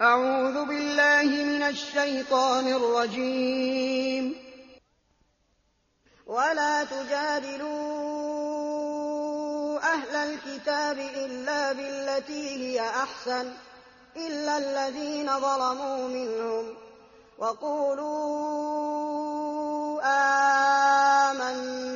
أعوذ بالله من الشيطان الرجيم. ولا تجادلوا أهل الكتاب إلا بالتي هي أحسن إلا الذين ظلموا منهم وقولوا آمنا.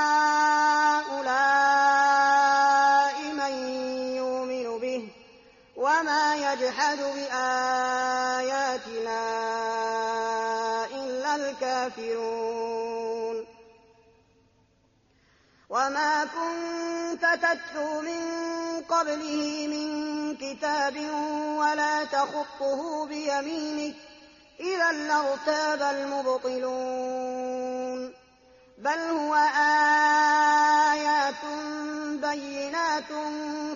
يجحد بآياتنا إلا الكافرون. وما كنت تتلو من قبله من كتاب ولا تخطه بيمينك إذا لارتاب المبطلون. بل هو آيات بينات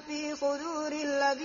في صدور الذين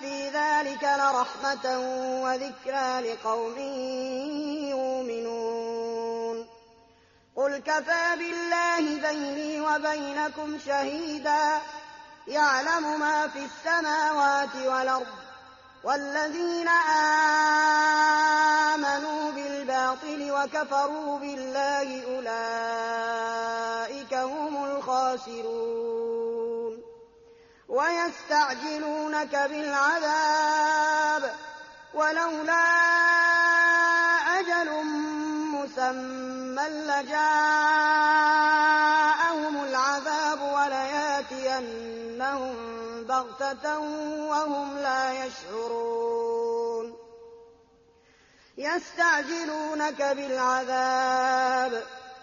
في ذلك لرحمة وذكرى لقوم يؤمنون قل كفى بالله بيني وبينكم شهيدا يعلم ما في السماوات والأرض والذين آمنوا بالباطل وكفروا بالله أولئك هم الخاسرون ويستعجلونك بالعذاب ولولا أجل مسمى لجاءهم العذاب ولياتينهم بغتة وهم لا يشعرون. يستعجلونك بالعذاب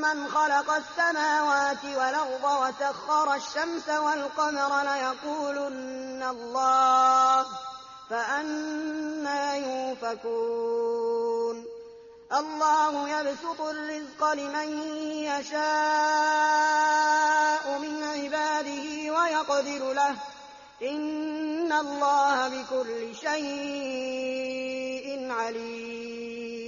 من خلق السماوات والأرض وسخر الشمس والقمر ليقولن الله فأنا يوفكون. الله يبسط الرزق لمن يشاء من عباده ويقدر له. إن الله بكل شيء عليم.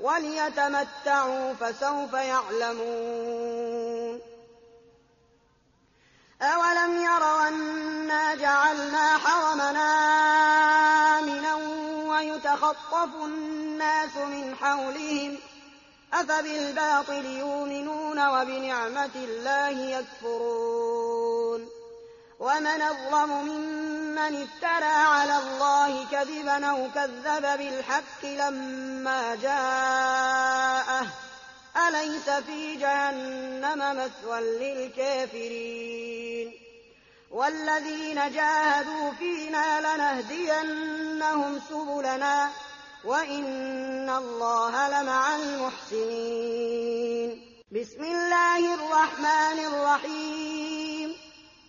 وَلِيَتَمَتَّعُوا فَسَوْفَ يَعْلَمُونَ. أَوَلَمْ يَرَوْا أَنَّا جَعَلْنَا حَرَمًا آمِنًا وَيُتَخَطَّفُ النَّاسُ مِنْ حَوْلِهِمْ ۚ أَفَبِالْبَاطِلِ يُؤْمِنُونَ وَبِنِعْمَةِ اللَّهِ يَكْفُرُونَ. وَمَنْ أَظْلَمُ مِمَّنِ افْتَرَىٰ عَلَى اللَّهِ كَذِبًا أَوْ كَذَّبَ بِالْحَقِّ لَمَّا جَاءَهُ ۚ. أَلَيْسَ فِي جَهَنَّمَ مَثْوًى لِّلْكَافِرِينَ؟ وَالَّذِينَ جَاهَدُوا فِينَا لَنَهْدِيَنَّهُمْ سُبُلَنَا ۚ وَإِنَّ اللَّهَ لَمَعَ الْمُحْسِنِينَ. بِسْمِ اللَّهِ الرَّحْمَٰنِ الرَّحِيمِ.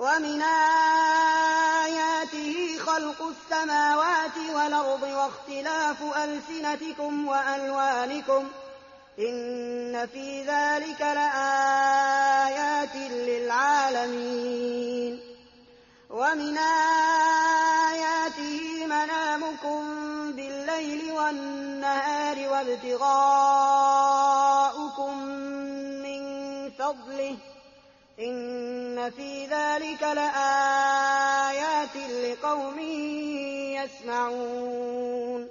ومن آياته خلق السماوات والأرض واختلاف ألسنتكم وألوانكم إن في ذلك لآيات للعالمين ومن آياته منامكم بالليل والنهار وابتغاؤكم إن في ذلك لآيات لقوم يسمعون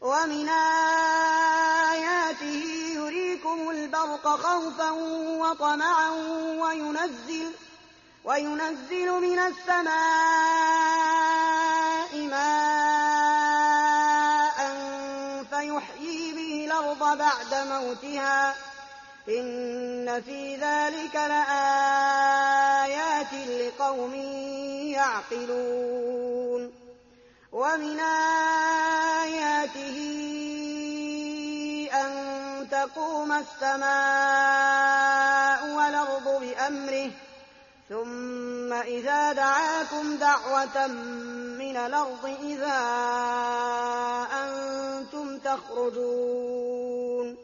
ومن آياته يريكم البرق خوفا وطمعا وينزل وينزل من السماء ماء فيحيي به الأرض بعد موتها إن في ذلك لآيات لقوم يعقلون ومن آياته أن تقوم السماء والأرض بأمره ثم إذا دعاكم دعوة من الأرض إذا أنتم تخرجون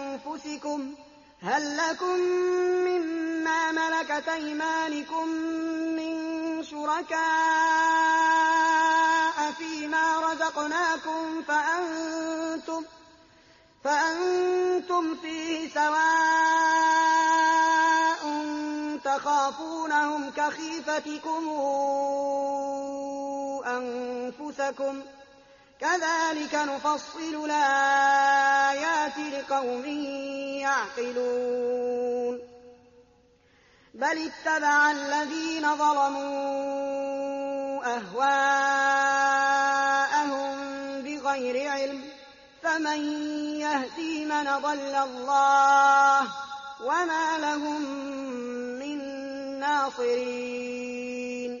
هل لكم مما ملكت أيمانكم من شركاء فيما رزقناكم فأنتم فأنتم فيه سواء تخافونهم كخيفتكم أنفسكم كذلك نفصل الآيات لقوم يعقلون. بل اتبع الذين ظلموا أهواءهم بغير علم فمن يهدي من ضل الله وما لهم من ناصرين.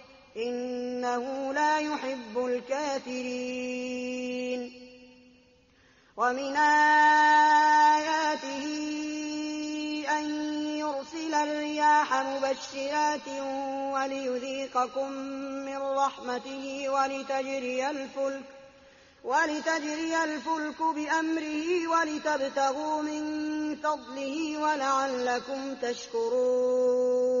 إنه لا يحب الكافرين. ومن آياته أن يرسل الرياح مبشرات وليذيقكم من رحمته ولتجري الفلك ولتجري الفلك بأمره ولتبتغوا من فضله ولعلكم تشكرون.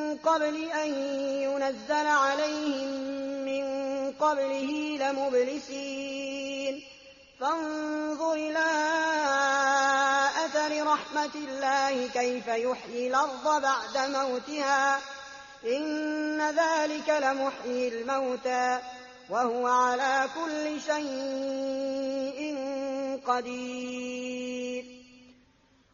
قبل أن ينزل عليهم من قبله لمبلسين. فانظر إلى بقدر رحمة الله كيف يحيي الأرض بعد موتها. إن ذلك لمحيي الموتى وهو على كل شيء قدير.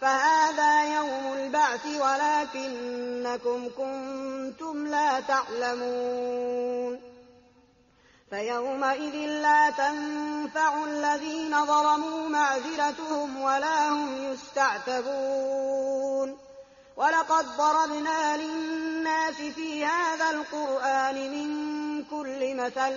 فهذا يوم البعث ولكنكم كنتم لا تعلمون. فيومئذ لا تنفع الذين ظلموا معذرتهم ولا هم يستعتبون. ولقد ضربنا للناس في هذا القرآن من كل مثل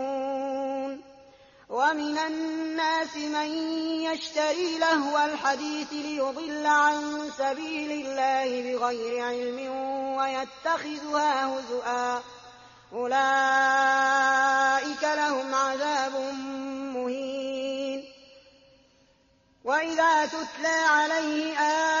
ومن الناس من يشتري لهو الحديث ليضل عن سبيل الله بغير علم ويتخذها هزؤا. أولئك لهم عذاب مهين. وإذا تتلى عليه آياتنا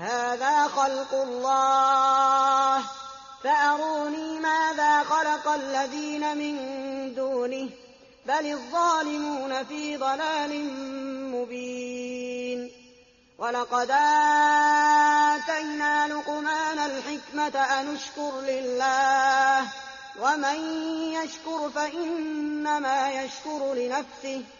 هذا خلق الله. فأروني ماذا خلق الذين من دونه. بل الظالمون في ضلال مبين. وَلَقَدْ آتَيْنَا لُقْمَانَ الْحِكْمَةَ أَنِ اشْكُرْ لِلَّهِ ۚ. وَمَن يَشْكُرْ فَإِنَّمَا يَشْكُرُ لِنَفْسِهِ ۖ.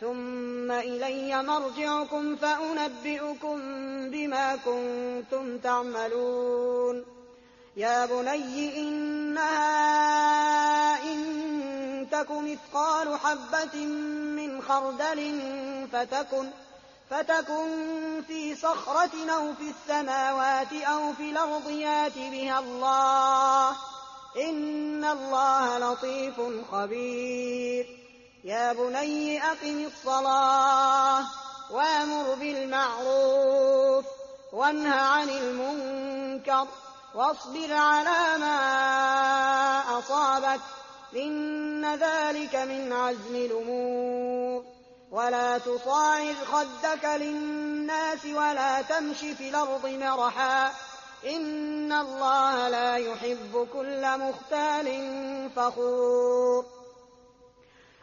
ثم إلي مرجعكم فأنبئكم بما كنتم تعملون. يا بني إنها إن تك مثقال حبة من خردل فتكن فتكن في صخرة أو في السماوات أو في الأرض يات بها الله. إن الله لطيف خبير. يا بني أقم الصلاة وأمر بالمعروف وانه عن المنكر واصبر على ما أصابك إن ذلك من عزم الأمور ولا تصاعر خدك للناس ولا تمش في الأرض مرحا إن الله لا يحب كل مختال فخور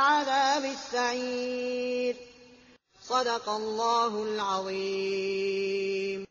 عذاب السعير. صدق الله العظيم.